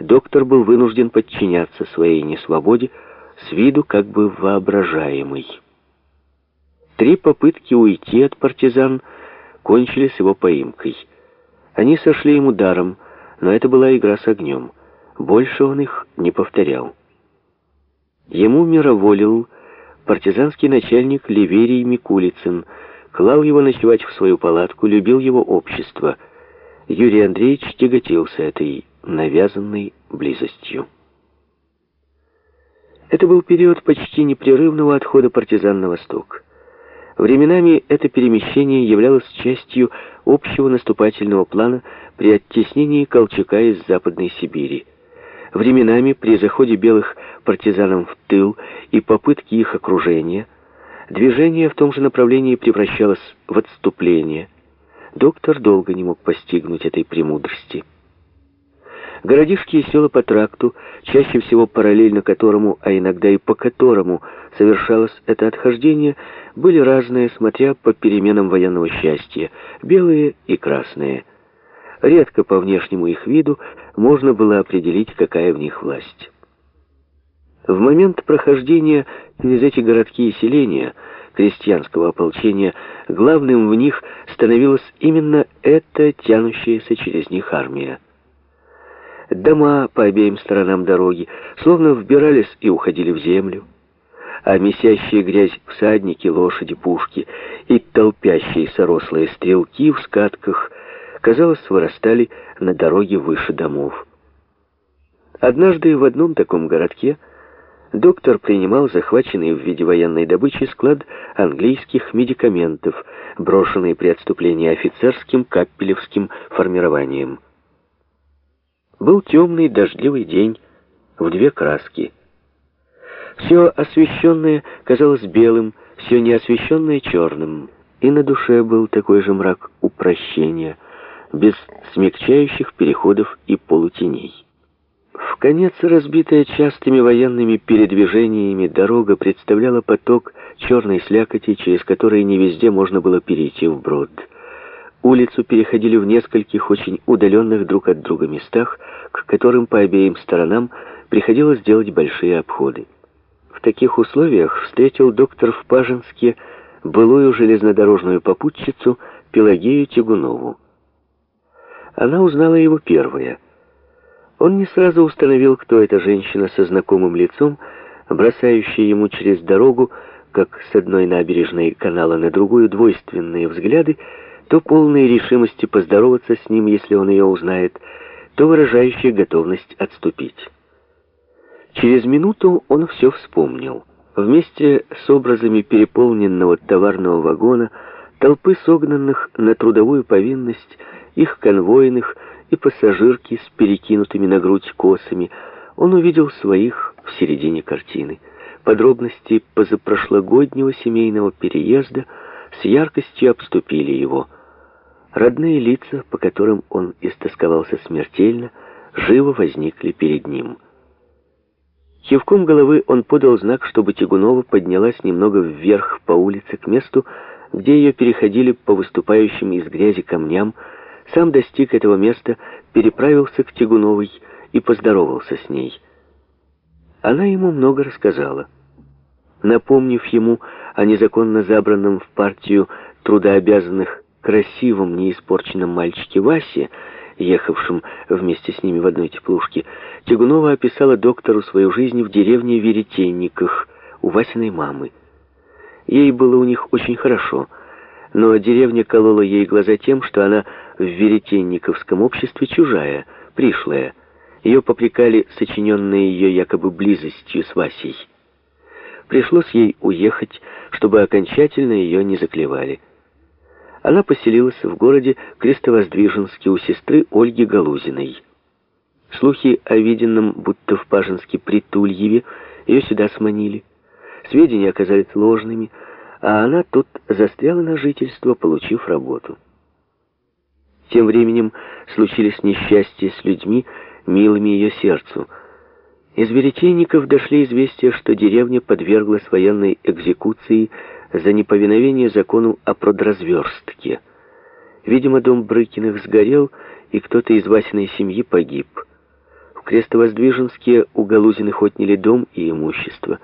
доктор был вынужден подчиняться своей несвободе, с виду как бы воображаемой. Три попытки уйти от партизан кончились его поимкой. Они сошли ему даром, но это была игра с огнем. Больше он их не повторял. Ему мироволил партизанский начальник Ливерий Микулицын, клал его ночевать в свою палатку, любил его общество. Юрий Андреевич тяготился этой навязанной близостью. Это был период почти непрерывного отхода партизан на восток. Временами это перемещение являлось частью общего наступательного плана при оттеснении Колчака из Западной Сибири. Временами при заходе белых партизанам в тыл и попытке их окружения движение в том же направлении превращалось в отступление. Доктор долго не мог постигнуть этой премудрости. Городишки и села по тракту, чаще всего параллельно которому, а иногда и по которому совершалось это отхождение, были разные, смотря по переменам военного счастья, белые и красные. Редко по внешнему их виду можно было определить, какая в них власть. В момент прохождения через эти городки и селения крестьянского ополчения главным в них становилась именно эта тянущаяся через них армия. Дома по обеим сторонам дороги словно вбирались и уходили в землю, а месящие грязь всадники, лошади, пушки и толпящиеся рослые стрелки в скатках, казалось, вырастали на дороге выше домов. Однажды в одном таком городке доктор принимал захваченный в виде военной добычи склад английских медикаментов, брошенный при отступлении офицерским каппелевским формированием. Был темный дождливый день в две краски. Все освещенное казалось белым, все неосвещенное черным, и на душе был такой же мрак упрощения, без смягчающих переходов и полутеней. В конец разбитая частыми военными передвижениями дорога представляла поток черной слякоти, через который не везде можно было перейти вброд. Улицу переходили в нескольких очень удаленных друг от друга местах, к которым по обеим сторонам приходилось делать большие обходы. В таких условиях встретил доктор в Пажинске былую железнодорожную попутчицу Пелагею Тягунову. Она узнала его первая. Он не сразу установил, кто эта женщина со знакомым лицом, бросающая ему через дорогу, как с одной набережной канала на другую, двойственные взгляды, то полной решимости поздороваться с ним, если он ее узнает, то выражающая готовность отступить. Через минуту он все вспомнил. Вместе с образами переполненного товарного вагона, толпы согнанных на трудовую повинность, их конвойных и пассажирки с перекинутыми на грудь косами, он увидел своих в середине картины. Подробности позапрошлогоднего семейного переезда с яркостью обступили его – Родные лица, по которым он истосковался смертельно, живо возникли перед ним. Кивком головы он подал знак, чтобы Тягунова поднялась немного вверх по улице к месту, где ее переходили по выступающим из грязи камням, сам достиг этого места, переправился к Тягуновой и поздоровался с ней. Она ему много рассказала. Напомнив ему о незаконно забранном в партию трудообязанных красивом, неиспорченном мальчике Васе, ехавшем вместе с ними в одной теплушке, Тягунова описала доктору свою жизнь в деревне Веретенниках у Васиной мамы. Ей было у них очень хорошо, но деревня колола ей глаза тем, что она в веретенниковском обществе чужая, пришлая. Ее попрекали сочиненные ее якобы близостью с Васей. Пришлось ей уехать, чтобы окончательно ее не заклевали. Она поселилась в городе Крестовоздвиженске у сестры Ольги Галузиной. Слухи о виденном, будто в Пажинске при Тульеве, ее сюда сманили. Сведения оказались ложными, а она тут застряла на жительство, получив работу. Тем временем случились несчастья с людьми, милыми ее сердцу. Из веретейников дошли известия, что деревня подверглась военной экзекуции за неповиновение закону о продразверстке. Видимо, дом Брыкиных сгорел, и кто-то из Васиной семьи погиб. Крестовоздвиженские у Галузиных отняли дом и имущество.